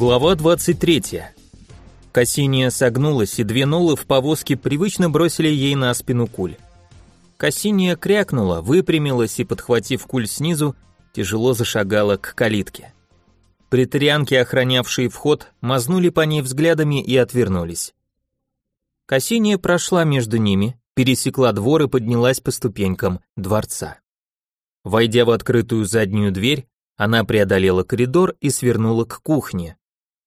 Глава 23. Кассиния согнулась, и две нолы в повозке привычно бросили ей на спину куль. Кассиния крякнула, выпрямилась и, подхватив куль снизу, тяжело зашагала к калитке. Притарианки, охранявшие вход, мазнули по ней взглядами и отвернулись. Кассиния прошла между ними, пересекла двор и поднялась по ступенькам дворца. Войдя в открытую заднюю дверь, она преодолела коридор и свернула к кухне.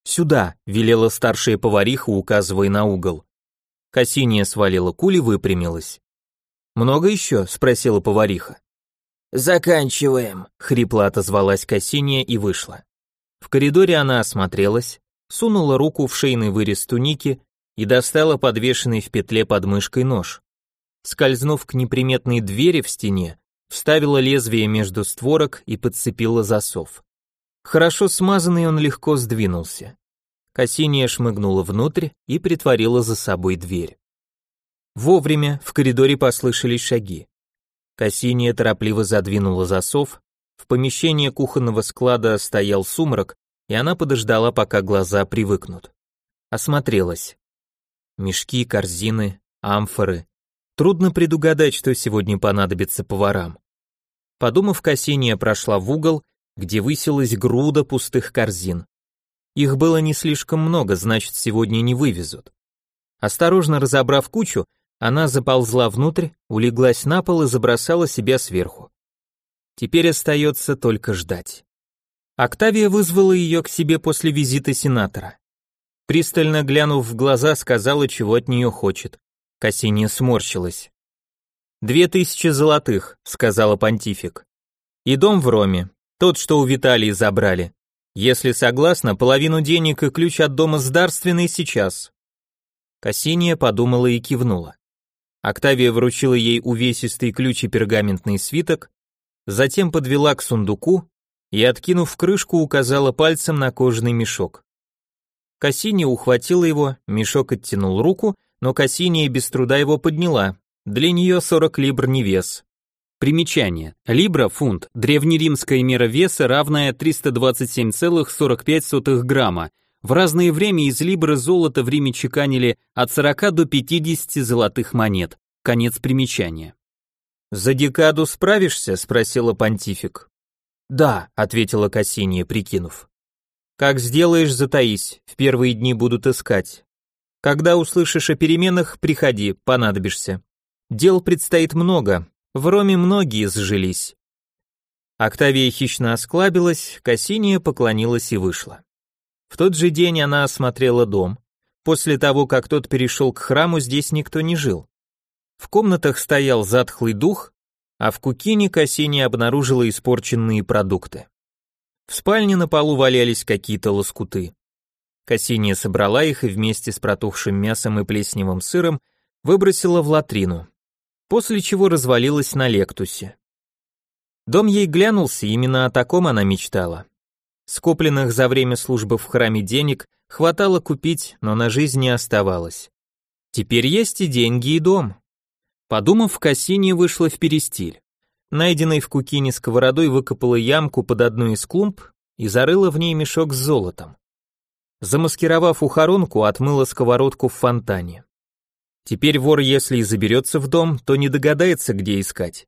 «Сюда», — велела старшая повариха, указывая на угол. Кассиния свалила кули выпрямилась. «Много еще?» — спросила повариха. «Заканчиваем», — хрипло отозвалась Кассиния и вышла. В коридоре она осмотрелась, сунула руку в шейный вырез туники и достала подвешенный в петле под мышкой нож. Скользнув к неприметной двери в стене, вставила лезвие между створок и подцепила засов. Хорошо смазанный он легко сдвинулся. Кассиния шмыгнула внутрь и притворила за собой дверь. Вовремя в коридоре послышались шаги. Кассиния торопливо задвинула засов, в помещении кухонного склада стоял сумрак, и она подождала, пока глаза привыкнут. Осмотрелась. Мешки, корзины, амфоры. Трудно предугадать, что сегодня понадобится поварам. Подумав, Кассиния прошла в угол, где высилась груда пустых корзин. Их было не слишком много, значит, сегодня не вывезут. Осторожно разобрав кучу, она заползла внутрь, улеглась на пол и забросала себя сверху. Теперь остается только ждать. Октавия вызвала ее к себе после визита сенатора. Пристально глянув в глаза, сказала, чего от нее хочет. Кассиния сморщилась. «Две тысячи золотых», — сказала понтифик. «И дом в Роме, тот, что у Виталии забрали. Если согласна, половину денег и ключ от дома с дарственной сейчас». Кассиния подумала и кивнула. Октавия вручила ей увесистый ключ и пергаментный свиток, затем подвела к сундуку и, откинув крышку, указала пальцем на кожаный мешок. Кассиния ухватила его, мешок оттянул руку, но Кассиния без труда его подняла, для нее 40 либр не вес. Примечание. Либра – фунт, древнеримская мера веса, равная 327,45 грамма. В разное время из либры золота в Риме чеканили от 40 до 50 золотых монет. Конец примечания. «За декаду справишься?» – спросила понтифик. «Да», – ответила Кассиния, прикинув. «Как сделаешь, затаись, в первые дни будут искать. Когда услышишь о переменах, приходи, понадобишься». Дел предстоит много, в Роме многие сжились. Октавия хищно осклабилась, Кассиния поклонилась и вышла. В тот же день она осмотрела дом. После того, как тот перешел к храму, здесь никто не жил. В комнатах стоял затхлый дух, а в кукине Кассиния обнаружила испорченные продукты. В спальне на полу валялись какие-то лоскуты. Кассиния собрала их и вместе с протухшим мясом и плесневым сыром выбросила в латрину после чего развалилась на лектусе. Дом ей глянулся, именно о таком она мечтала. Скопленных за время службы в храме денег хватало купить, но на жизнь не оставалось. Теперь есть и деньги, и дом. Подумав, Кассини вышла в перестиль. Найденной в кукине сковородой выкопала ямку под одну из клумб и зарыла в ней мешок с золотом. Замаскировав ухоронку, отмыла сковородку в фонтане. Теперь вор, если и заберется в дом, то не догадается, где искать.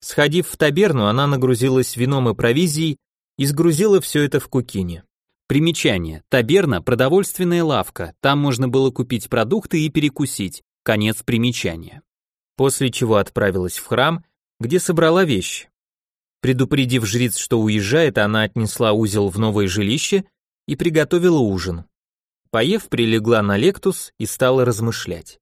Сходив в таберну, она нагрузилась вином и провизией и сгрузила все это в кукине. Примечание. Таберна – продовольственная лавка, там можно было купить продукты и перекусить. Конец примечания. После чего отправилась в храм, где собрала вещи. Предупредив жриц, что уезжает, она отнесла узел в новое жилище и приготовила ужин. Поев, прилегла на лектус и стала размышлять.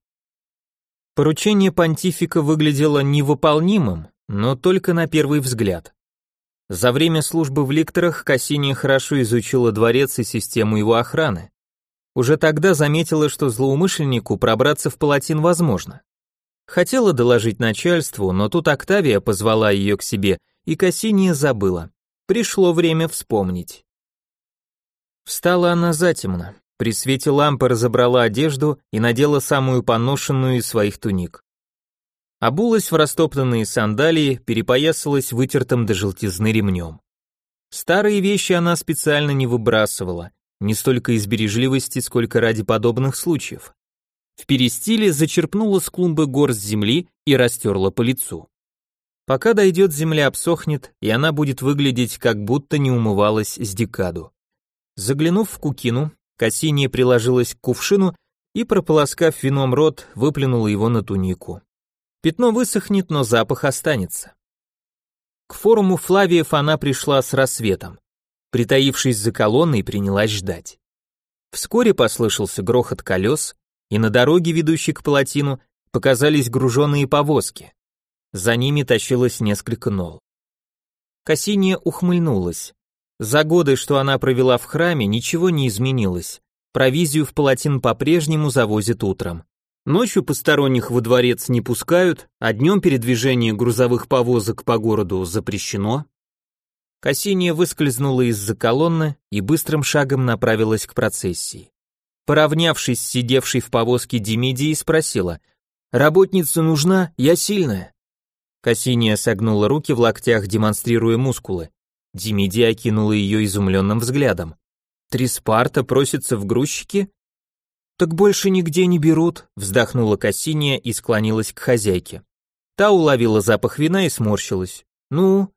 Поручение понтифика выглядело невыполнимым, но только на первый взгляд. За время службы в ликторах Кассини хорошо изучила дворец и систему его охраны. Уже тогда заметила, что злоумышленнику пробраться в палатин возможно. Хотела доложить начальству, но тут Октавия позвала ее к себе, и Кассиния забыла. Пришло время вспомнить. Встала она затемно. При свете лампы разобрала одежду и надела самую поношенную из своих туник. Обулась в растоптанные сандалии, перепоясалась вытертым до желтизны ремнем. Старые вещи она специально не выбрасывала, не столько из бережливости, сколько ради подобных случаев. В перестиле зачерпнула с клумбы горсть земли и растерла по лицу. Пока дойдет, земля обсохнет, и она будет выглядеть, как будто не умывалась с декаду. Заглянув в кукину, Кассиния приложилась к кувшину и, прополоскав вином рот, выплюнула его на тунику. Пятно высохнет, но запах останется. К форуму Флавиев она пришла с рассветом. Притаившись за колонной, принялась ждать. Вскоре послышался грохот колес, и на дороге, ведущей к палатину, показались груженные повозки. За ними тащилось несколько нол. Кассиния ухмыльнулась. За годы, что она провела в храме, ничего не изменилось. Провизию в палатин по-прежнему завозят утром. Ночью посторонних во дворец не пускают, а днем передвижение грузовых повозок по городу запрещено. Кассиния выскользнула из-за колонны и быстрым шагом направилась к процессии. Поравнявшись с сидевшей в повозке Демидией, спросила, «Работница нужна? Я сильная». Кассиния согнула руки в локтях, демонстрируя мускулы. Демидия окинула ее изумленным взглядом. «Три Спарта просится в грузчики?» «Так больше нигде не берут», вздохнула Кассиния и склонилась к хозяйке. Та уловила запах вина и сморщилась. «Ну?»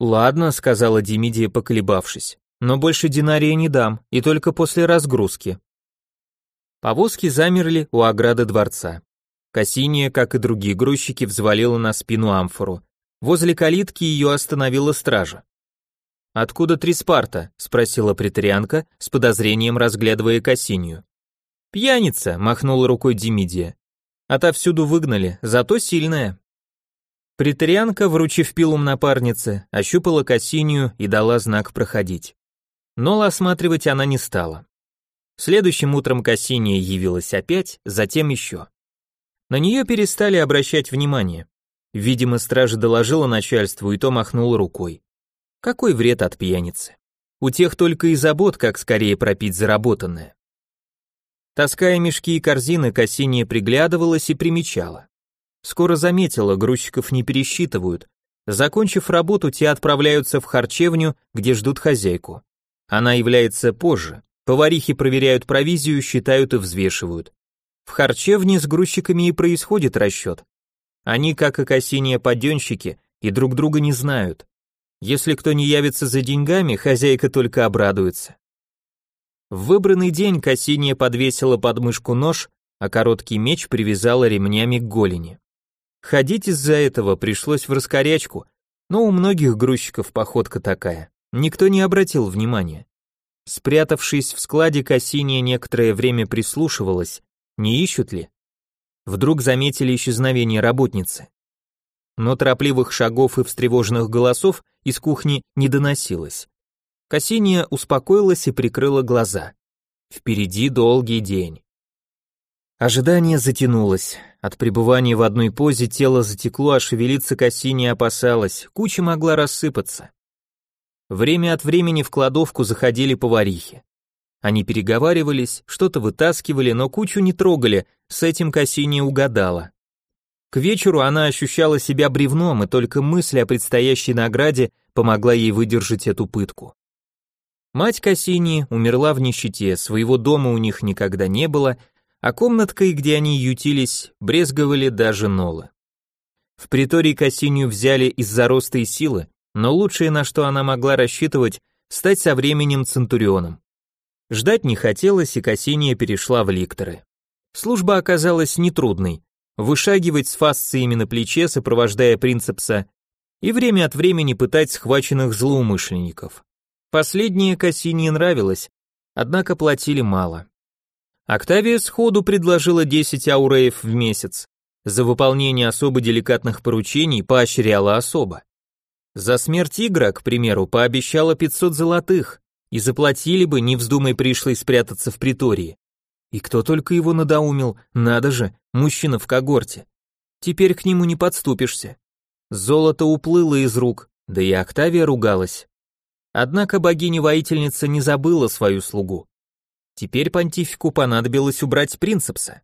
«Ладно», — сказала Демидия, поколебавшись но больше динария не дам, и только после разгрузки. Повозки замерли у ограды дворца. Кассиния, как и другие грузчики, взвалила на спину амфору. Возле калитки ее остановила стража. «Откуда три спарта?» — спросила претарианка, с подозрением разглядывая Кассинию. «Пьяница», — махнула рукой Демидия. «Отовсюду выгнали, зато сильная». Претарианка, вручив пилум напарнице, ощупала Кассинию и дала знак проходить но осматривать она не стала. Следующим утром Кассиния явилась опять, затем еще. На нее перестали обращать внимание. Видимо, стража доложила начальству, и то махнул рукой. Какой вред от пьяницы? У тех только и забот, как скорее пропить заработанное. Таская мешки и корзины, Кассиния приглядывалась и примечала. Скоро заметила, грузчиков не пересчитывают. Закончив работу, те отправляются в харчевню, где ждут хозяйку. Она является позже. Поварихи проверяют провизию, считают и взвешивают. В харчевне с грузчиками и происходит расчет. Они, как и Кассиния, подъемщики и друг друга не знают. Если кто не явится за деньгами, хозяйка только обрадуется. В выбранный день Кассиния подвесила под мышку нож, а короткий меч привязала ремнями к голени. Ходить из-за этого пришлось в раскорячку, но у многих грузчиков походка такая. Никто не обратил внимания. Спрятавшись в складе, Кассиния некоторое время прислушивалась, не ищут ли. Вдруг заметили исчезновение работницы. Но торопливых шагов и встревоженных голосов из кухни не доносилось. Кассиния успокоилась и прикрыла глаза. Впереди долгий день. Ожидание затянулось. От пребывания в одной позе тело затекло, а шевелиться Кассиния опасалась, куча могла рассыпаться. Время от времени в кладовку заходили поварихи. Они переговаривались, что-то вытаскивали, но кучу не трогали, с этим Кассиния угадала. К вечеру она ощущала себя бревном, и только мысль о предстоящей награде помогла ей выдержать эту пытку. Мать Кассини умерла в нищете, своего дома у них никогда не было, а комнаткой, где они ютились, брезговали даже нолы. В притории Кассинию взяли из-за роста и силы, но лучшее, на что она могла рассчитывать, стать со временем центурионом. Ждать не хотелось, и Кассиния перешла в ликторы. Служба оказалась нетрудной. Вышагивать с фасциями на плече, сопровождая принцепса, и время от времени пытать схваченных злоумышленников. Последнее Кассинии нравилось, однако платили мало. Октавия сходу предложила 10 ауреев в месяц. За выполнение особо деликатных поручений поощряла особо. За смерть Игра, к примеру, пообещала 500 золотых, и заплатили бы, не вздумай пришлой спрятаться в притории. И кто только его надоумил, надо же, мужчина в когорте. Теперь к нему не подступишься. Золото уплыло из рук, да и Октавия ругалась. Однако богиня-воительница не забыла свою слугу. Теперь понтифику понадобилось убрать принцепса.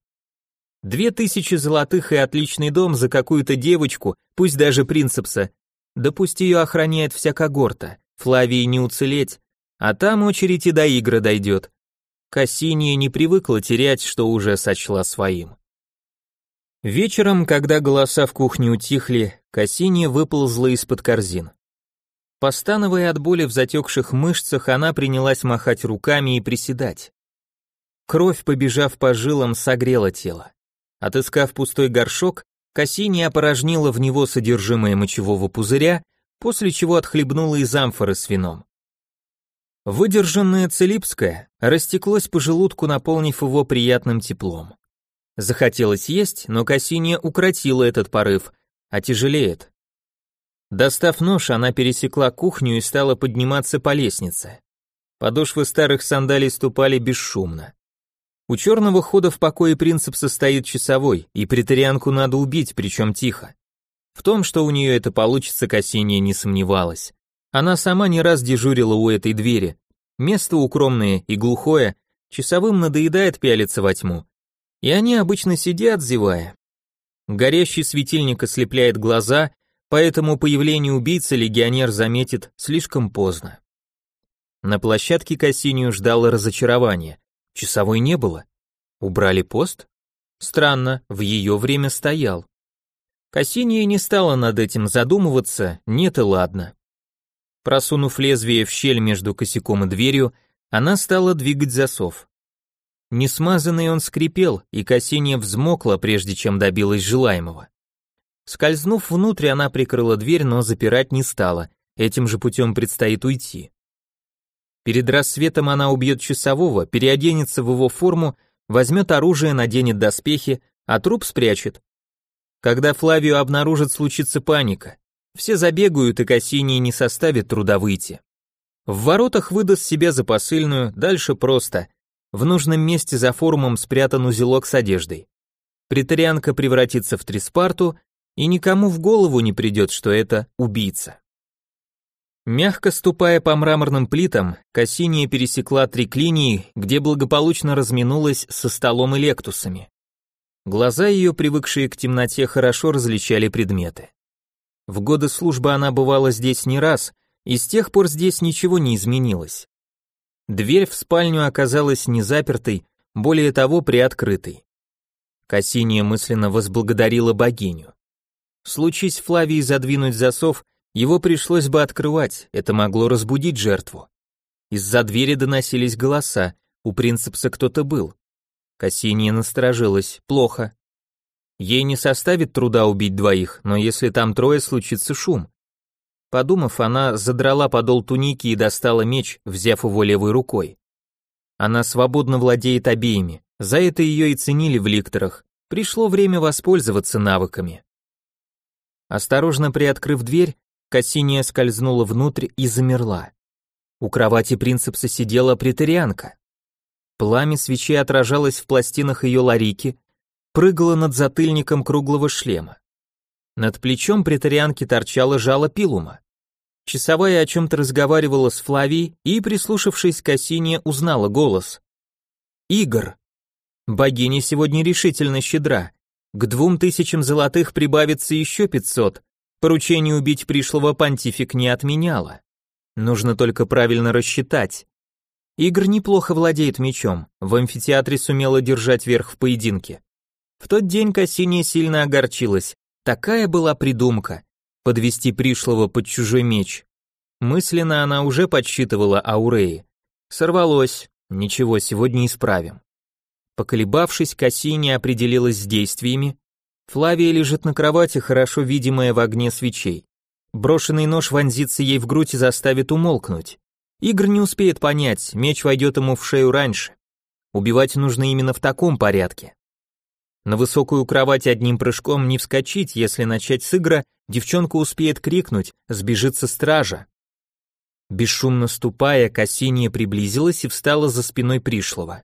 Две тысячи золотых и отличный дом за какую-то девочку, пусть даже принцепса, да пусть ее охраняет вся когорта, Флавии не уцелеть, а там очередь и до игры дойдет. Кассиния не привыкла терять, что уже сочла своим. Вечером, когда голоса в кухне утихли, Кассиния выползла из-под корзин. Постановая от боли в затекших мышцах, она принялась махать руками и приседать. Кровь, побежав по жилам, согрела тело. Отыскав пустой горшок, Кассиния опорожнила в него содержимое мочевого пузыря, после чего отхлебнула из амфоры с вином. Выдержанное целипское растеклось по желудку, наполнив его приятным теплом. Захотелось есть, но Кассиния укротила этот порыв, а тяжелеет. Достав нож, она пересекла кухню и стала подниматься по лестнице. Подошвы старых сандалий ступали бесшумно. У черного хода в покое принцип состоит часовой, и претарианку надо убить, причем тихо. В том, что у нее это получится, Кассиния не сомневалась. Она сама не раз дежурила у этой двери. Место укромное и глухое, часовым надоедает пялиться во тьму. И они обычно сидят, зевая. Горящий светильник ослепляет глаза, поэтому появление убийцы легионер заметит слишком поздно. На площадке Кассинию ждало разочарование. Часовой не было. Убрали пост? Странно, в ее время стоял. Кассиния не стала над этим задумываться, нет и ладно. Просунув лезвие в щель между косяком и дверью, она стала двигать засов. Несмазанный он скрипел, и Кассиния взмокла, прежде чем добилась желаемого. Скользнув внутрь, она прикрыла дверь, но запирать не стала, этим же путем предстоит уйти. Перед рассветом она убьет часового, переоденется в его форму, возьмет оружие, наденет доспехи, а труп спрячет. Когда Флавию обнаружат, случится паника. Все забегают, и Кассинии не составит труда выйти. В воротах выдаст себя за посыльную, дальше просто. В нужном месте за форумом спрятан узелок с одеждой. Притарианка превратится в Триспарту, и никому в голову не придет, что это убийца. Мягко ступая по мраморным плитам, Кассиния пересекла три клинии, где благополучно разминулась со столом и лектусами. Глаза ее, привыкшие к темноте, хорошо различали предметы. В годы службы она бывала здесь не раз, и с тех пор здесь ничего не изменилось. Дверь в спальню оказалась не запертой, более того, приоткрытой. Кассиния мысленно возблагодарила богиню. Случись Флавии задвинуть засов, его пришлось бы открывать, это могло разбудить жертву. Из-за двери доносились голоса, у принцепса кто-то был. Кассиния насторожилась, плохо. Ей не составит труда убить двоих, но если там трое, случится шум. Подумав, она задрала подол туники и достала меч, взяв его левой рукой. Она свободно владеет обеими, за это ее и ценили в ликторах. Пришло время воспользоваться навыками. Осторожно приоткрыв дверь, Кассиния скользнула внутрь и замерла. У кровати принцепса сидела претарианка. Пламя свечи отражалось в пластинах ее ларики, прыгала над затыльником круглого шлема. Над плечом претарианки торчало жало пилума. Часовая о чем-то разговаривала с Флавией и, прислушавшись к Осине, узнала голос. «Игорь! Богиня сегодня решительно щедра. К двум тысячам золотых прибавится еще пятьсот. Поручение убить пришлого понтифик не отменяла. Нужно только правильно рассчитать. Игорь неплохо владеет мечом, в амфитеатре сумела держать верх в поединке. В тот день Кассиния сильно огорчилась. Такая была придумка — подвести пришлого под чужой меч. Мысленно она уже подсчитывала Ауреи. Сорвалось. Ничего, сегодня исправим. Поколебавшись, Кассиния определилась с действиями. Флавия лежит на кровати, хорошо видимая в огне свечей. Брошенный нож вонзится ей в грудь и заставит умолкнуть. Игорь не успеет понять, меч войдет ему в шею раньше. Убивать нужно именно в таком порядке. На высокую кровать одним прыжком не вскочить, если начать с игра, девчонка успеет крикнуть, сбежится стража. Бесшумно ступая, Кассиния приблизилась и встала за спиной пришлого.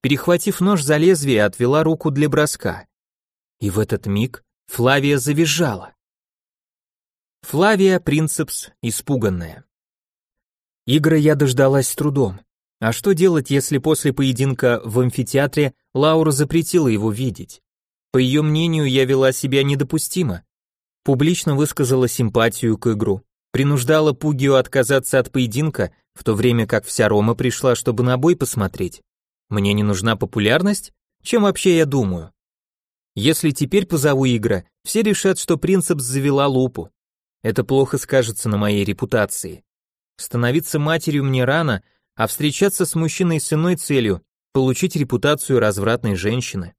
Перехватив нож за лезвие, отвела руку для броска. И в этот миг Флавия завизжала. Флавия Принцепс, испуганная. Игра я дождалась с трудом. А что делать, если после поединка в амфитеатре Лаура запретила его видеть? По ее мнению, я вела себя недопустимо. Публично высказала симпатию к игру, принуждала Пугию отказаться от поединка, в то время как вся Рома пришла, чтобы на бой посмотреть. Мне не нужна популярность? Чем вообще я думаю? Если теперь позову Игра, все решат, что принцип завела лупу. Это плохо скажется на моей репутации. Становиться матерью мне рано, а встречаться с мужчиной с иной целью – получить репутацию развратной женщины.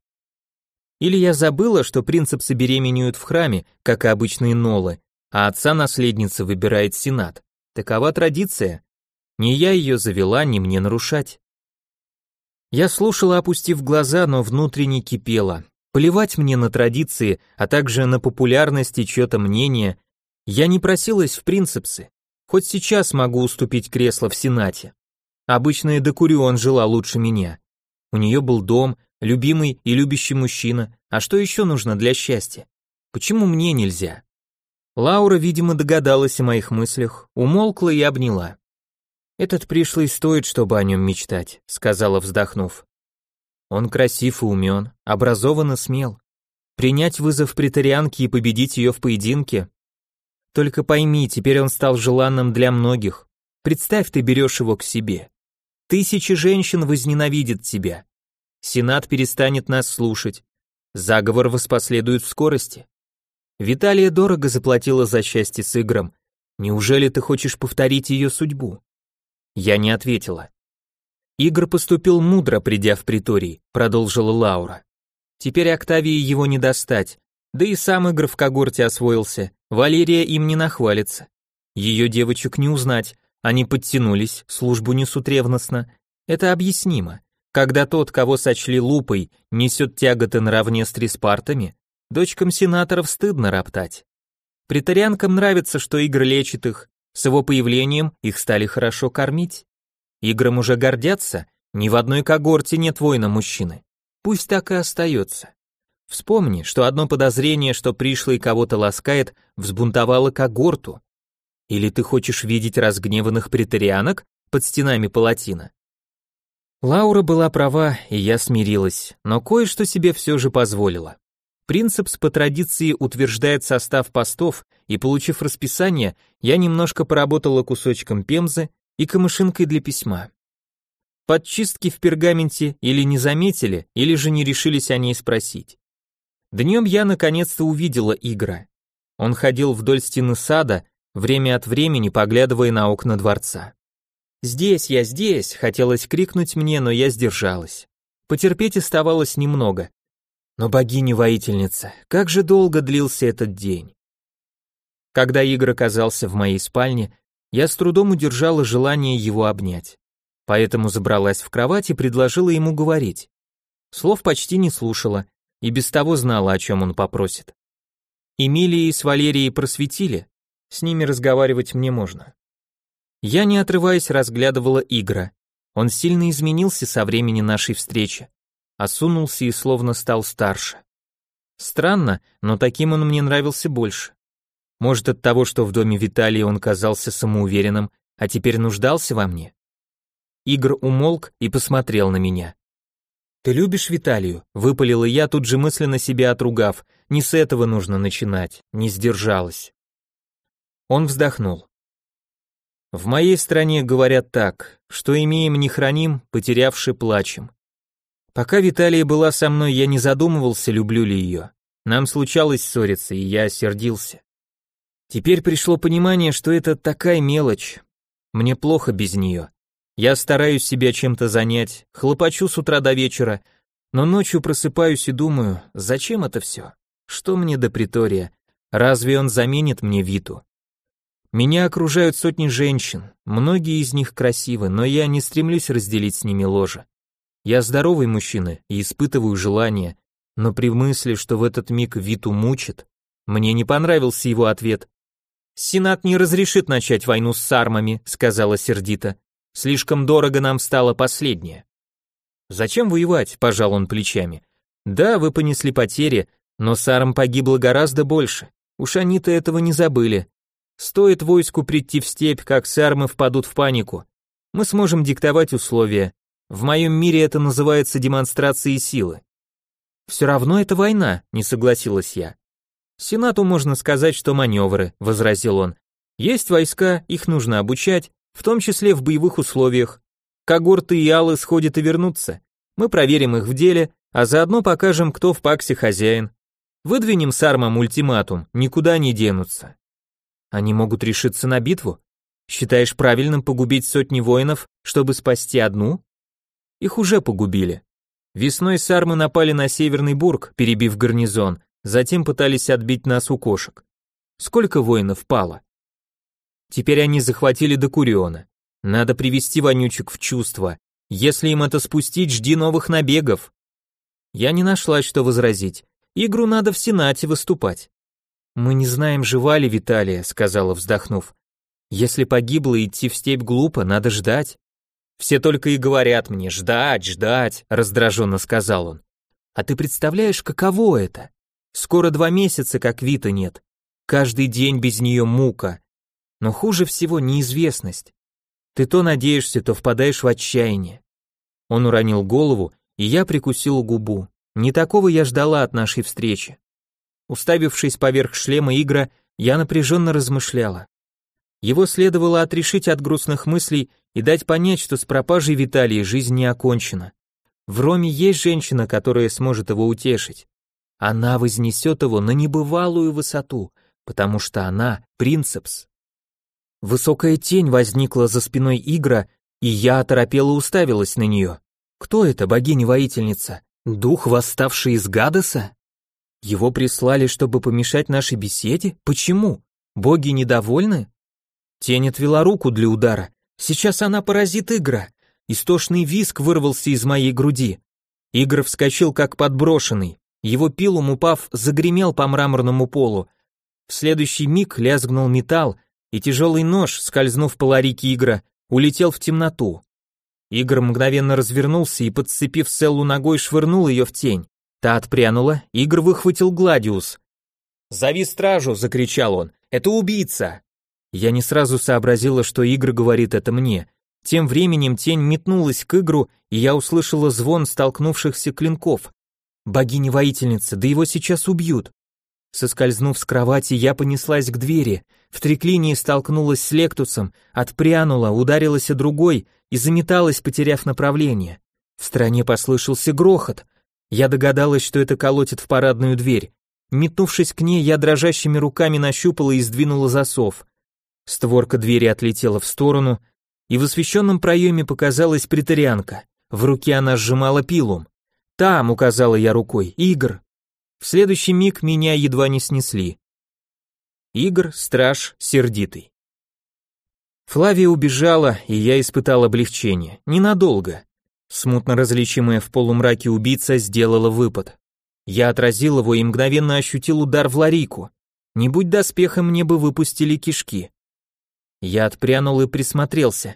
Или я забыла, что принципсы беременеют в храме, как и обычные нолы, а отца наследницы выбирает сенат. Такова традиция. Не я ее завела, не мне нарушать. Я слушала, опустив глаза, но внутренне кипела. Плевать мне на традиции, а также на популярность и чье-то мнение. Я не просилась в принципсы. Хоть сейчас могу уступить кресло в Сенате. Обычно Эдекурион жила лучше меня. У нее был дом, любимый и любящий мужчина. А что еще нужно для счастья? Почему мне нельзя? Лаура, видимо, догадалась о моих мыслях, умолкла и обняла. «Этот пришлый стоит, чтобы о нем мечтать», — сказала, вздохнув. «Он красив и умен, образован и смел. Принять вызов претарианки и победить ее в поединке? Только пойми, теперь он стал желанным для многих. Представь, ты берешь его к себе. Тысячи женщин возненавидят тебя. Сенат перестанет нас слушать. Заговор воспоследует в скорости. Виталия дорого заплатила за счастье с игром. Неужели ты хочешь повторить ее судьбу? Я не ответила. Игр поступил мудро, придя в приторий, продолжила Лаура. Теперь Октавии его не достать, да и сам Игр в когорте освоился, Валерия им не нахвалится. Ее девочек не узнать, они подтянулись, службу несут ревностно. Это объяснимо. Когда тот, кого сочли лупой, несет тяготы наравне с триспартами, Дочкам сенаторов стыдно роптать. Притарианкам нравится, что Игр лечит их, с его появлением их стали хорошо кормить. Играм уже гордятся, ни в одной когорте нет воина мужчины. Пусть так и остается. Вспомни, что одно подозрение, что пришлый кого-то ласкает, взбунтовало когорту. Или ты хочешь видеть разгневанных притарианок под стенами палатина? Лаура была права, и я смирилась, но кое-что себе все же позволила. Принцепс по традиции утверждает состав постов, и получив расписание, я немножко поработала кусочком пемзы и камышинкой для письма. Подчистки в пергаменте или не заметили, или же не решились о ней спросить. Днем я наконец-то увидела Игра. Он ходил вдоль стены сада, время от времени поглядывая на окна дворца. «Здесь я, здесь!» — хотелось крикнуть мне, но я сдержалась. Потерпеть оставалось немного, но богиня-воительница, как же долго длился этот день. Когда Игорь оказался в моей спальне, я с трудом удержала желание его обнять. Поэтому забралась в кровать и предложила ему говорить. Слов почти не слушала, и без того знала, о чем он попросит. Эмилии с Валерией просветили, с ними разговаривать мне можно. Я, не отрываясь, разглядывала Игра. Он сильно изменился со времени нашей встречи осунулся и словно стал старше. Странно, но таким он мне нравился больше. Может от того, что в доме Виталия он казался самоуверенным, а теперь нуждался во мне? Игр умолк и посмотрел на меня. «Ты любишь Виталию?» — выпалила я, тут же мысленно себя отругав. Не с этого нужно начинать, не сдержалась. Он вздохнул. В моей стране говорят так, что имеем не храним, потерявши плачем. Пока Виталия была со мной, я не задумывался, люблю ли ее. Нам случалось ссориться, и я сердился. Теперь пришло понимание, что это такая мелочь. Мне плохо без нее. Я стараюсь себя чем-то занять, хлопочу с утра до вечера, но ночью просыпаюсь и думаю, зачем это все? Что мне до притория? Разве он заменит мне Виту? Меня окружают сотни женщин, многие из них красивы, но я не стремлюсь разделить с ними ложе. Я здоровый мужчина и испытываю желание, но при мысли, что в этот миг Виту мучит, мне не понравился его ответ. «Сенат не разрешит начать войну с сармами», — сказала сердито. «Слишком дорого нам стало последнее». «Зачем воевать?» — пожал он плечами. «Да, вы понесли потери, но сарм погибло гораздо больше. Уж они-то этого не забыли. Стоит войску прийти в степь, как сармы впадут в панику. Мы сможем диктовать условия, в моем мире это называется демонстрацией силы. Все равно это война, не согласилась я. Сенату можно сказать, что маневры, возразил он. Есть войска, их нужно обучать, в том числе в боевых условиях. Когорты и алы сходят и вернутся. Мы проверим их в деле, а заодно покажем, кто в паксе хозяин. Выдвинем с армом ультиматум, никуда не денутся. Они могут решиться на битву? Считаешь правильным погубить сотни воинов, чтобы спасти одну? Их уже погубили. Весной сармы напали на Северный Бург, перебив гарнизон, затем пытались отбить нас у кошек. Сколько воинов пало? Теперь они захватили Докуриона. Надо привести вонючек в чувство. Если им это спустить, жди новых набегов. Я не нашла, что возразить. Игру надо в Сенате выступать. Мы не знаем, жива ли Виталия, сказала, вздохнув. Если погибла, идти в степь глупо, надо ждать. Все только и говорят мне ждать, ждать, раздраженно сказал он. А ты представляешь, каково это? Скоро два месяца, как Вита нет. Каждый день без нее мука. Но хуже всего неизвестность. Ты то надеешься, то впадаешь в отчаяние. Он уронил голову, и я прикусил губу. Не такого я ждала от нашей встречи. Уставившись поверх шлема Игра, я напряженно размышляла. Его следовало отрешить от грустных мыслей и дать понять, что с пропажей Виталия жизнь не окончена. В Роме есть женщина, которая сможет его утешить. Она вознесет его на небывалую высоту, потому что она принцепс. Высокая тень возникла за спиной Игра, и я оторопела уставилась на нее. Кто это, богиня-воительница? Дух, восставший из Гадеса? Его прислали, чтобы помешать нашей беседе? Почему? Боги недовольны? Тень отвела руку для удара. Сейчас она поразит Игра. Истошный виск вырвался из моей груди. Игр вскочил как подброшенный. Его пилум, упав, загремел по мраморному полу. В следующий миг лязгнул металл, и тяжелый нож, скользнув по ларике Игра, улетел в темноту. Игр мгновенно развернулся и, подцепив Селлу ногой, швырнул ее в тень. Та отпрянула, Игр выхватил Гладиус. «Зови стражу!» — закричал он. «Это убийца!» Я не сразу сообразила, что Игр говорит это мне. Тем временем тень метнулась к Игру, и я услышала звон столкнувшихся клинков. Богиня-воительница, да его сейчас убьют. Соскользнув с кровати, я понеслась к двери. В триклинии столкнулась с Лектусом, отпрянула, ударилась о другой и заметалась, потеряв направление. В стороне послышался грохот. Я догадалась, что это колотит в парадную дверь. Метнувшись к ней, я дрожащими руками нащупала и сдвинула засов. Створка двери отлетела в сторону, и в освещенном проеме показалась притарианка. В руке она сжимала пилум. «Там», — указала я рукой, — «Игр». В следующий миг меня едва не снесли. Игр, страж, сердитый. Флавия убежала, и я испытал облегчение. Ненадолго. Смутно различимая в полумраке убийца сделала выпад. Я отразил его и мгновенно ощутил удар в ларику. Не будь доспеха, мне бы выпустили кишки. Я отпрянул и присмотрелся.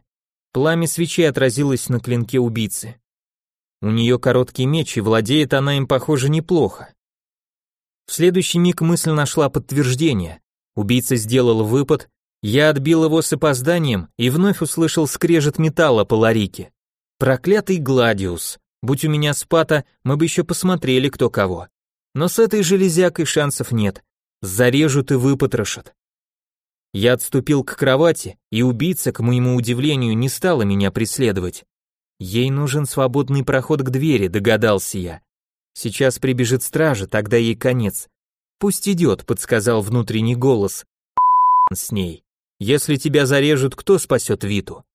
Пламя свечи отразилось на клинке убийцы. У нее короткий меч, и владеет она им, похоже, неплохо. В следующий миг мысль нашла подтверждение. Убийца сделал выпад, я отбил его с опозданием и вновь услышал скрежет металла по ларике. Проклятый Гладиус. Будь у меня спата, мы бы еще посмотрели кто кого. Но с этой железякой шансов нет. Зарежут и выпотрошат. Я отступил к кровати, и убийца, к моему удивлению, не стала меня преследовать. Ей нужен свободный проход к двери, догадался я. Сейчас прибежит стража, тогда ей конец. Пусть идет, подсказал внутренний голос. С ней. Если тебя зарежут, кто спасет Виту?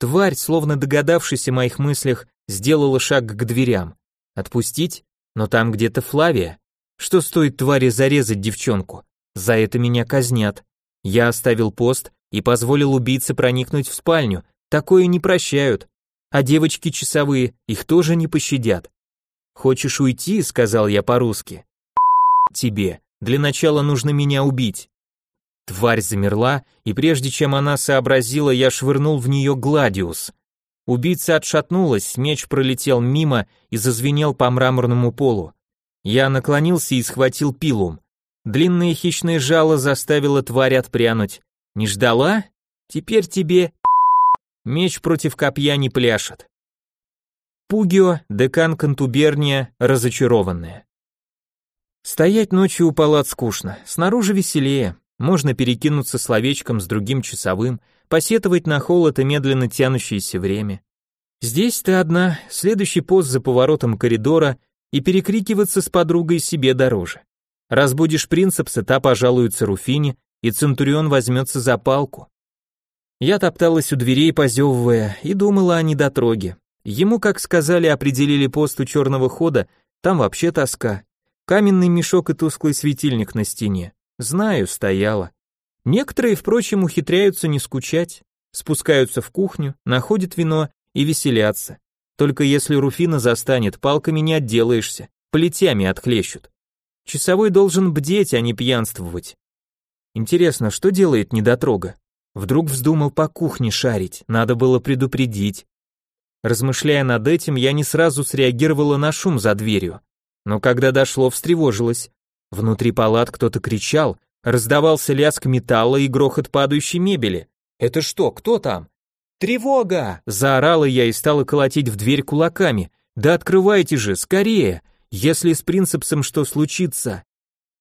Тварь, словно догадавшись о моих мыслях, сделала шаг к дверям. Отпустить? Но там где-то Флавия. Что стоит твари зарезать девчонку? За это меня казнят. Я оставил пост и позволил убийце проникнуть в спальню. Такое не прощают. А девочки часовые, их тоже не пощадят. «Хочешь уйти?» — сказал я по-русски. «Тебе. Для начала нужно меня убить». Тварь замерла, и прежде чем она сообразила, я швырнул в нее Гладиус. Убийца отшатнулась, меч пролетел мимо и зазвенел по мраморному полу. Я наклонился и схватил пилум. Длинное хищное жало заставило тварь отпрянуть. Не ждала? Теперь тебе... Меч против копья не пляшет. Пугио, декан контуберния, разочарованная. Стоять ночью у палат скучно, снаружи веселее. Можно перекинуться словечком с другим часовым, посетовать на холод и медленно тянущееся время. Здесь ты одна, следующий пост за поворотом коридора и перекрикиваться с подругой себе дороже. Разбудишь принцепса, та пожалуется Руфине, и Центурион возьмется за палку. Я топталась у дверей, позевывая, и думала о недотроге. Ему, как сказали, определили пост у черного хода, там вообще тоска. Каменный мешок и тусклый светильник на стене. Знаю, стояла. Некоторые, впрочем, ухитряются не скучать, спускаются в кухню, находят вино и веселятся. Только если Руфина застанет, палками не отделаешься, плетями отхлещут. Часовой должен бдеть, а не пьянствовать. Интересно, что делает недотрога? Вдруг вздумал по кухне шарить, надо было предупредить. Размышляя над этим, я не сразу среагировала на шум за дверью. Но когда дошло, встревожилась. Внутри палат кто-то кричал, раздавался лязг металла и грохот падающей мебели. «Это что, кто там?» «Тревога!» – заорала я и стала колотить в дверь кулаками. «Да открывайте же, скорее! Если с принципсом что случится!»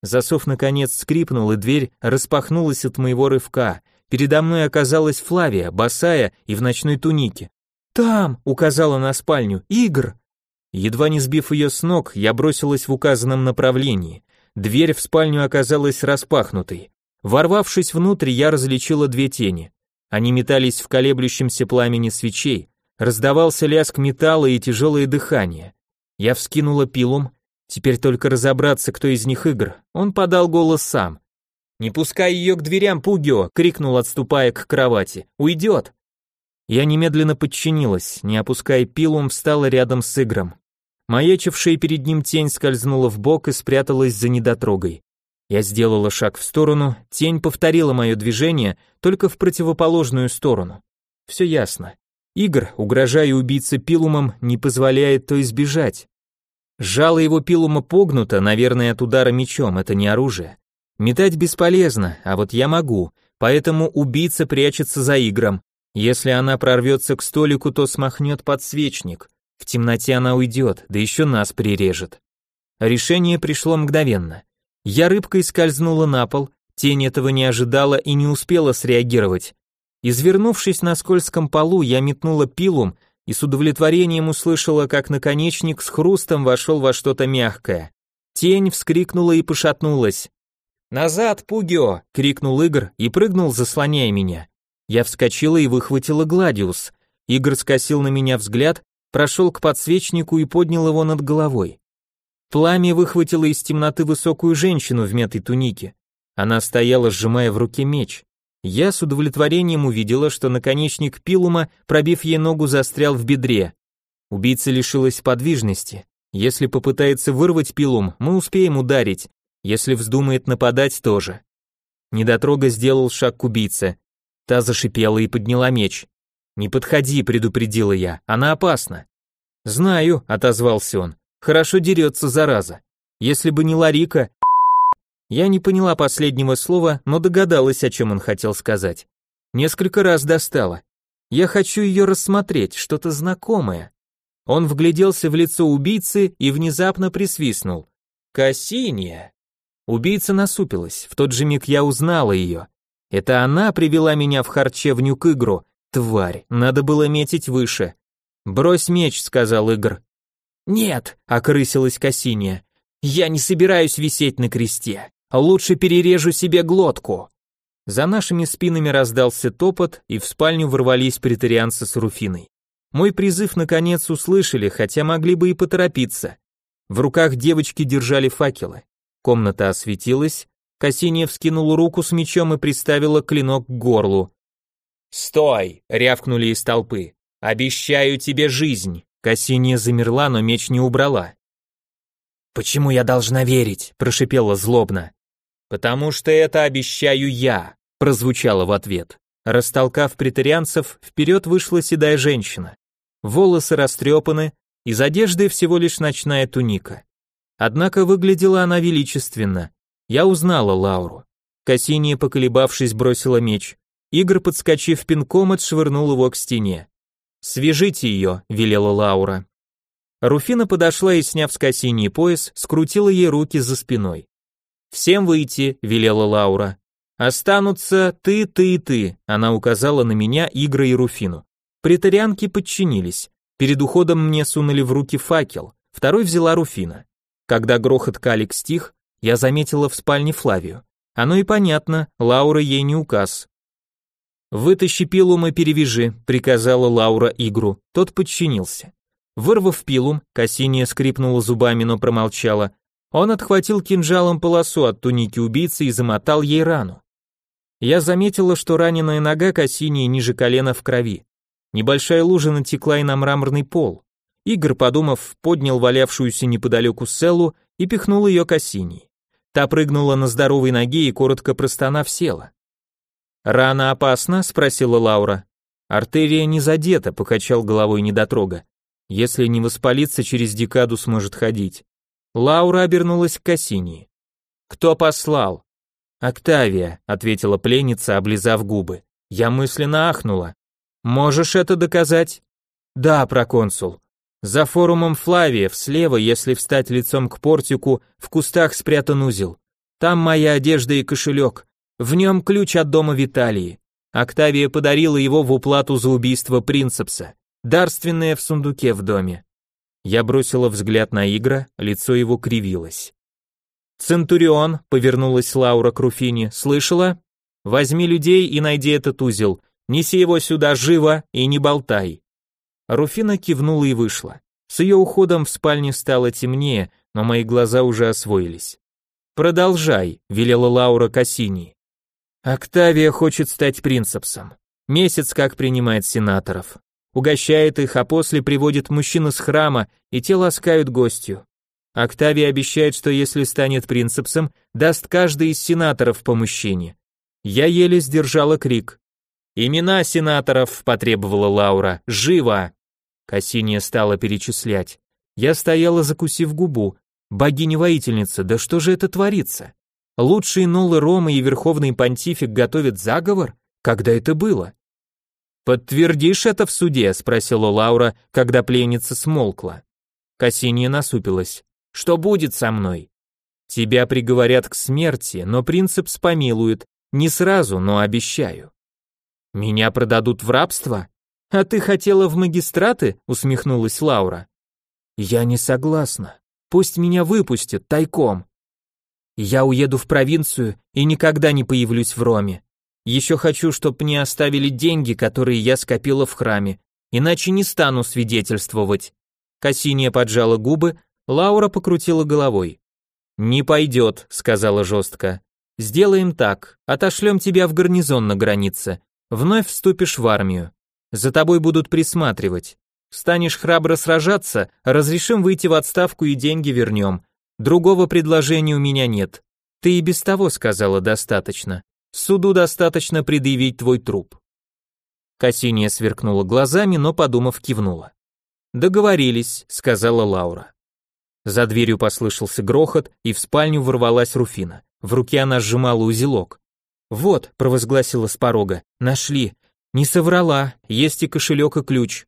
Засов наконец скрипнул, и дверь распахнулась от моего рывка. Передо мной оказалась Флавия, босая и в ночной тунике. «Там!» — указала на спальню. «Игр!» Едва не сбив ее с ног, я бросилась в указанном направлении. Дверь в спальню оказалась распахнутой. Ворвавшись внутрь, я различила две тени. Они метались в колеблющемся пламени свечей. Раздавался лязг металла и тяжелое дыхание. Я вскинула пилум. Теперь только разобраться, кто из них игр. Он подал голос сам. «Не пускай ее к дверям, Пугио!» — крикнул, отступая к кровати. «Уйдет!» Я немедленно подчинилась, не опуская пилум, встала рядом с Игром. Маячившая перед ним тень скользнула в бок и спряталась за недотрогой. Я сделала шаг в сторону, тень повторила мое движение, только в противоположную сторону. Все ясно. Игр, угрожая убийце пилумом, не позволяет то избежать. Жало его пилума погнуто, наверное, от удара мечом, это не оружие. Метать бесполезно, а вот я могу, поэтому убийца прячется за игром. Если она прорвется к столику, то смахнет подсвечник. В темноте она уйдет, да еще нас прирежет. Решение пришло мгновенно. Я рыбкой скользнула на пол, тень этого не ожидала и не успела среагировать. Извернувшись на скользком полу, я метнула пилум и с удовлетворением услышала, как наконечник с хрустом вошел во что-то мягкое. Тень вскрикнула и пошатнулась. «Назад, Пугио!» — крикнул Игорь и прыгнул, заслоняя меня. Я вскочила и выхватила Гладиус. Игорь скосил на меня взгляд, прошел к подсвечнику и поднял его над головой. Пламя выхватило из темноты высокую женщину в мятой тунике. Она стояла, сжимая в руке меч. Я с удовлетворением увидела, что наконечник пилума, пробив ей ногу, застрял в бедре. Убийца лишилась подвижности. Если попытается вырвать пилум, мы успеем ударить. Если вздумает нападать, тоже. Недотрога сделал шаг к убийце. Та зашипела и подняла меч. «Не подходи», — предупредила я, — «она опасна». «Знаю», — отозвался он, — «хорошо дерется, зараза. Если бы не Ларика...» Я не поняла последнего слова, но догадалась, о чем он хотел сказать. Несколько раз достала. Я хочу ее рассмотреть, что-то знакомое. Он вгляделся в лицо убийцы и внезапно присвистнул. «Кассиния!» Убийца насупилась, в тот же миг я узнала ее. Это она привела меня в харчевню к игру, Тварь, надо было метить выше. Брось меч, сказал Игр. Нет, окрысилась Кассиния. Я не собираюсь висеть на кресте. Лучше перережу себе глотку. За нашими спинами раздался топот, и в спальню ворвались претарианцы с Руфиной. Мой призыв наконец услышали, хотя могли бы и поторопиться. В руках девочки держали факелы. Комната осветилась, Кассиния вскинула руку с мечом и приставила клинок к горлу. «Стой!» — рявкнули из толпы. «Обещаю тебе жизнь!» Кассиния замерла, но меч не убрала. «Почему я должна верить?» — прошипела злобно. «Потому что это обещаю я», — прозвучало в ответ. Растолкав претарианцев, вперед вышла седая женщина. Волосы растрепаны, из одежды всего лишь ночная туника. Однако выглядела она величественно. Я узнала Лауру. Кассиния, поколебавшись, бросила меч. Игорь, подскочив пинком, отшвырнул его к стене. «Свяжите ее», — велела Лаура. Руфина подошла и, сняв с Кассинии пояс, скрутила ей руки за спиной. «Всем выйти», — велела Лаура. Останутся ты, ты и ты, она указала на меня, Игра и Руфину. Притарианки подчинились. Перед уходом мне сунули в руки факел, второй взяла Руфина. Когда грохот калик стих, я заметила в спальне Флавию. Оно и понятно, Лаура ей не указ. «Вытащи пилум и перевяжи», — приказала Лаура Игру. Тот подчинился. Вырвав пилум, Кассиния скрипнула зубами, но промолчала. Он отхватил кинжалом полосу от туники убийцы и замотал ей рану. Я заметила, что раненая нога Кассинии ниже колена в крови. Небольшая лужа натекла и на мраморный пол. Игорь, подумав, поднял валявшуюся неподалеку Селлу и пихнул ее Кассинии. Та прыгнула на здоровой ноге и коротко простонав села. «Рана опасна?» — спросила Лаура. «Артерия не задета», — покачал головой недотрога. «Если не воспалиться, через декаду сможет ходить». Лаура обернулась к Кассинии. «Кто послал?» «Октавия», — ответила пленница, облизав губы. Я мысленно ахнула. «Можешь это доказать?» «Да, проконсул. За форумом Флавиев, слева, если встать лицом к портику, в кустах спрятан узел. Там моя одежда и кошелек. В нем ключ от дома Виталии. Октавия подарила его в уплату за убийство принцепса. Дарственное в сундуке в доме. Я бросила взгляд на Игра, лицо его кривилось. «Центурион», — повернулась Лаура к Руфине, — «слышала? Возьми людей и найди этот узел. Неси его сюда живо и не болтай». Руфина кивнула и вышла. С ее уходом в спальне стало темнее, но мои глаза уже освоились. «Продолжай», — велела Лаура Кассини. «Октавия хочет стать принцепсом. Месяц как принимает сенаторов. Угощает их, а после приводит мужчин из храма, и те ласкают гостью. Октавия обещает, что если станет принцепсом, даст каждый из сенаторов по мужчине. Я еле сдержала крик. «Имена сенаторов», — потребовала Лаура, — «живо!» Кассиния стала перечислять. Я стояла, закусив губу. Богиня-воительница, да что же это творится? Лучшие Нолы Ромы и Верховный Понтифик готовят заговор? Когда это было? «Подтвердишь это в суде?» — спросила Лаура, когда пленница смолкла. Кассиния насупилась. Что будет со мной? Тебя приговорят к смерти, но принцип спомилует. Не сразу, но обещаю. Меня продадут в рабство? А ты хотела в магистраты? Усмехнулась Лаура. Я не согласна. Пусть меня выпустят тайком. Я уеду в провинцию и никогда не появлюсь в Роме. Еще хочу, чтобы мне оставили деньги, которые я скопила в храме, иначе не стану свидетельствовать. Кассиния поджала губы, Лаура покрутила головой. «Не пойдет», — сказала жестко. «Сделаем так, отошлем тебя в гарнизон на границе, вновь вступишь в армию. За тобой будут присматривать. Станешь храбро сражаться, разрешим выйти в отставку и деньги вернем. Другого предложения у меня нет. Ты и без того сказала достаточно. Суду достаточно предъявить твой труп». Кассиния сверкнула глазами, но, подумав, кивнула. «Договорились», — сказала Лаура. За дверью послышался грохот, и в спальню ворвалась Руфина. В руке она сжимала узелок. «Вот», — провозгласила с порога, — «нашли. Не соврала, есть и кошелек, и ключ».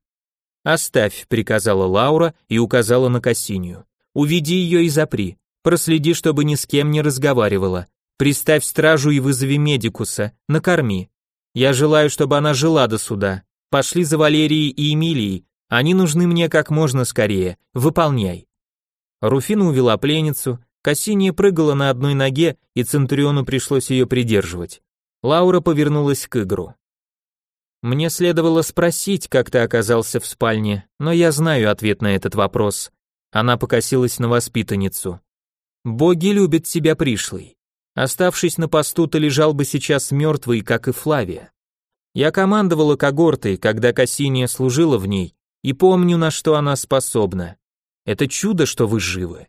«Оставь», — приказала Лаура и указала на Кассинию. «Уведи ее и запри. Проследи, чтобы ни с кем не разговаривала. Приставь стражу и вызови медикуса. Накорми. Я желаю, чтобы она жила до суда. Пошли за Валерией и Эмилией. Они нужны мне как можно скорее. Выполняй». Руфина увела пленницу, Кассиния прыгала на одной ноге, и Центуриону пришлось ее придерживать. Лаура повернулась к Игру. «Мне следовало спросить, как ты оказался в спальне, но я знаю ответ на этот вопрос». Она покосилась на воспитанницу. «Боги любят тебя пришлый. Оставшись на посту, ты лежал бы сейчас мертвый, как и Флавия. Я командовала когортой, когда Кассиния служила в ней, и помню, на что она способна. Это чудо, что вы живы.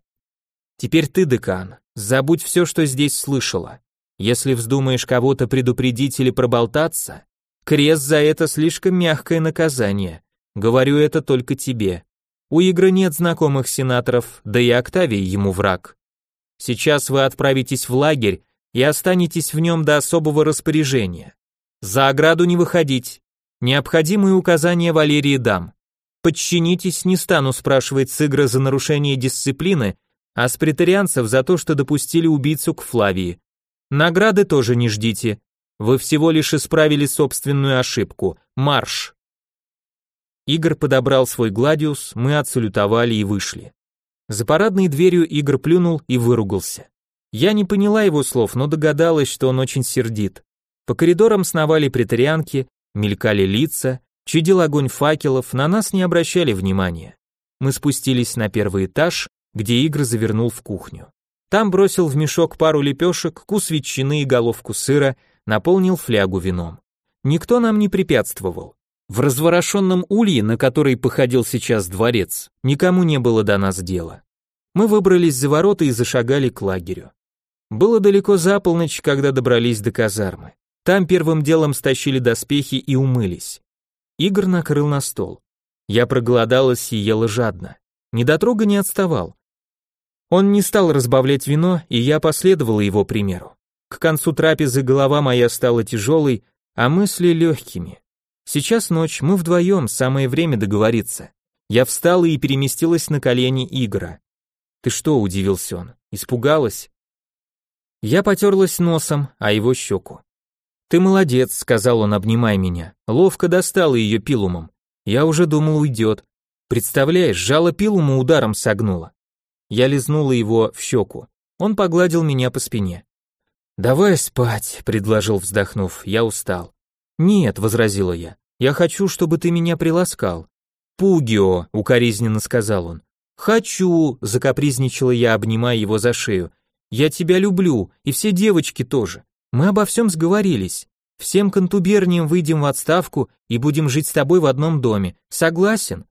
Теперь ты, декан, забудь все, что здесь слышала. Если вздумаешь кого-то предупредить или проболтаться, крест за это слишком мягкое наказание. Говорю это только тебе. У Игры нет знакомых сенаторов, да и Октавий ему враг. Сейчас вы отправитесь в лагерь и останетесь в нем до особого распоряжения. За ограду не выходить. Необходимые указания Валерии дам. Подчинитесь, не стану спрашивать с Игра за нарушение дисциплины, а с претарианцев за то, что допустили убийцу к Флавии. Награды тоже не ждите. Вы всего лишь исправили собственную ошибку. Марш. Игорь подобрал свой гладиус, мы отсалютовали и вышли. За парадной дверью Игорь плюнул и выругался. Я не поняла его слов, но догадалась, что он очень сердит. По коридорам сновали претарианки, мелькали лица, чудил огонь факелов, на нас не обращали внимания. Мы спустились на первый этаж, где Игорь завернул в кухню. Там бросил в мешок пару лепешек, кус ветчины и головку сыра, наполнил флягу вином. Никто нам не препятствовал. В разворошенном улье, на который походил сейчас дворец, никому не было до нас дела. Мы выбрались за ворота и зашагали к лагерю. Было далеко за полночь, когда добрались до казармы. Там первым делом стащили доспехи и умылись. Игорь накрыл на стол. Я проголодалась и ела жадно. Недотрога не отставал. Он не стал разбавлять вино, и я последовала его примеру. К концу трапезы голова моя стала тяжелой, а мысли легкими. Сейчас ночь, мы вдвоем, самое время договориться. Я встала и переместилась на колени Игора. «Ты что?» – удивился он. «Испугалась?» Я потерлась носом, а его щеку. «Ты молодец», — сказал он, обнимая меня. Ловко достала ее пилумом. Я уже думал, уйдет. Представляешь, жало пилума ударом согнула. Я лизнула его в щеку. Он погладил меня по спине. «Давай спать», — предложил, вздохнув, я устал. «Нет», — возразила я, — «я хочу, чтобы ты меня приласкал». «Пугио», — укоризненно сказал он. «Хочу», — закапризничала я, обнимая его за шею. Я тебя люблю, и все девочки тоже. Мы обо всем сговорились. Всем контуберниям выйдем в отставку и будем жить с тобой в одном доме. Согласен?»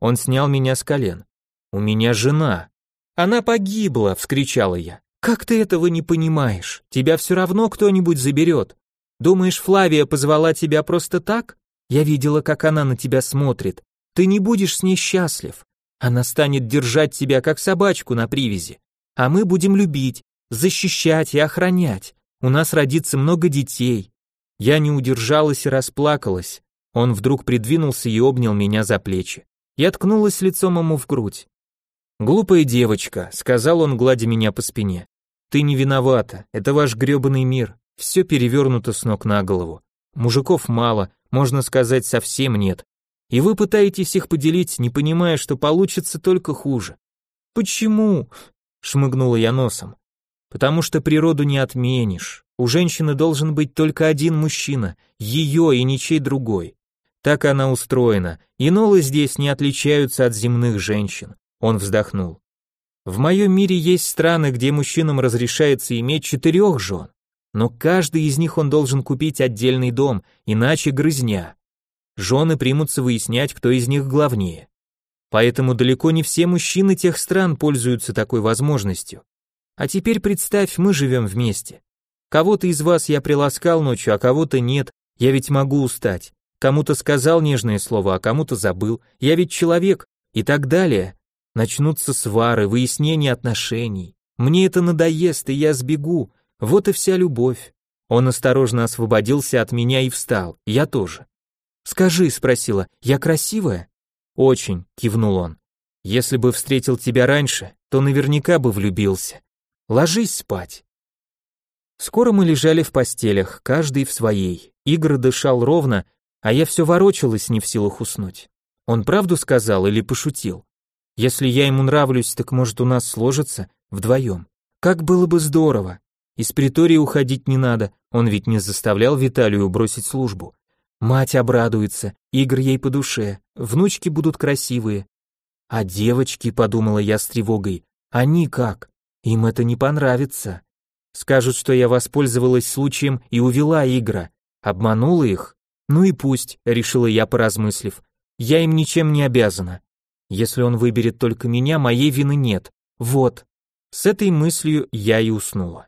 Он снял меня с колен. «У меня жена». «Она погибла!» — вскричала я. «Как ты этого не понимаешь? Тебя все равно кто-нибудь заберет. Думаешь, Флавия позвала тебя просто так? Я видела, как она на тебя смотрит. Ты не будешь с ней счастлив. Она станет держать тебя, как собачку на привязи. А мы будем любить, защищать и охранять. У нас родится много детей. Я не удержалась и расплакалась. Он вдруг придвинулся и обнял меня за плечи. Я ткнулась лицом ему в грудь. «Глупая девочка», — сказал он, гладя меня по спине. «Ты не виновата, это ваш грёбаный мир, все перевернуто с ног на голову. Мужиков мало, можно сказать, совсем нет. И вы пытаетесь их поделить, не понимая, что получится только хуже». «Почему?» — шмыгнула я носом. Потому что природу не отменишь. У женщины должен быть только один мужчина, ее и ничей другой. Так она устроена, и нолы здесь не отличаются от земных женщин. Он вздохнул. В моем мире есть страны, где мужчинам разрешается иметь четырех жен, но каждый из них он должен купить отдельный дом, иначе грызня. Жены примутся выяснять, кто из них главнее. Поэтому далеко не все мужчины тех стран пользуются такой возможностью. А теперь представь, мы живем вместе. Кого-то из вас я приласкал ночью, а кого-то нет. Я ведь могу устать. Кому-то сказал нежное слово, а кому-то забыл. Я ведь человек. И так далее. Начнутся свары, выяснения отношений. Мне это надоест, и я сбегу. Вот и вся любовь. Он осторожно освободился от меня и встал. Я тоже. «Скажи», — спросила, — «я красивая?» «Очень», — кивнул он. «Если бы встретил тебя раньше, то наверняка бы влюбился. Ложись спать. Скоро мы лежали в постелях, каждый в своей. Игорь дышал ровно, а я все ворочалась, не в силах уснуть. Он правду сказал или пошутил? Если я ему нравлюсь, так может у нас сложится вдвоем. Как было бы здорово. Из притории уходить не надо, он ведь не заставлял Виталию бросить службу. Мать обрадуется, Игорь ей по душе, внучки будут красивые. А девочки, подумала я с тревогой, они как? Им это не понравится. Скажут, что я воспользовалась случаем и увела Игра. Обманула их? Ну и пусть, решила я, поразмыслив. Я им ничем не обязана. Если он выберет только меня, моей вины нет. Вот. С этой мыслью я и уснула.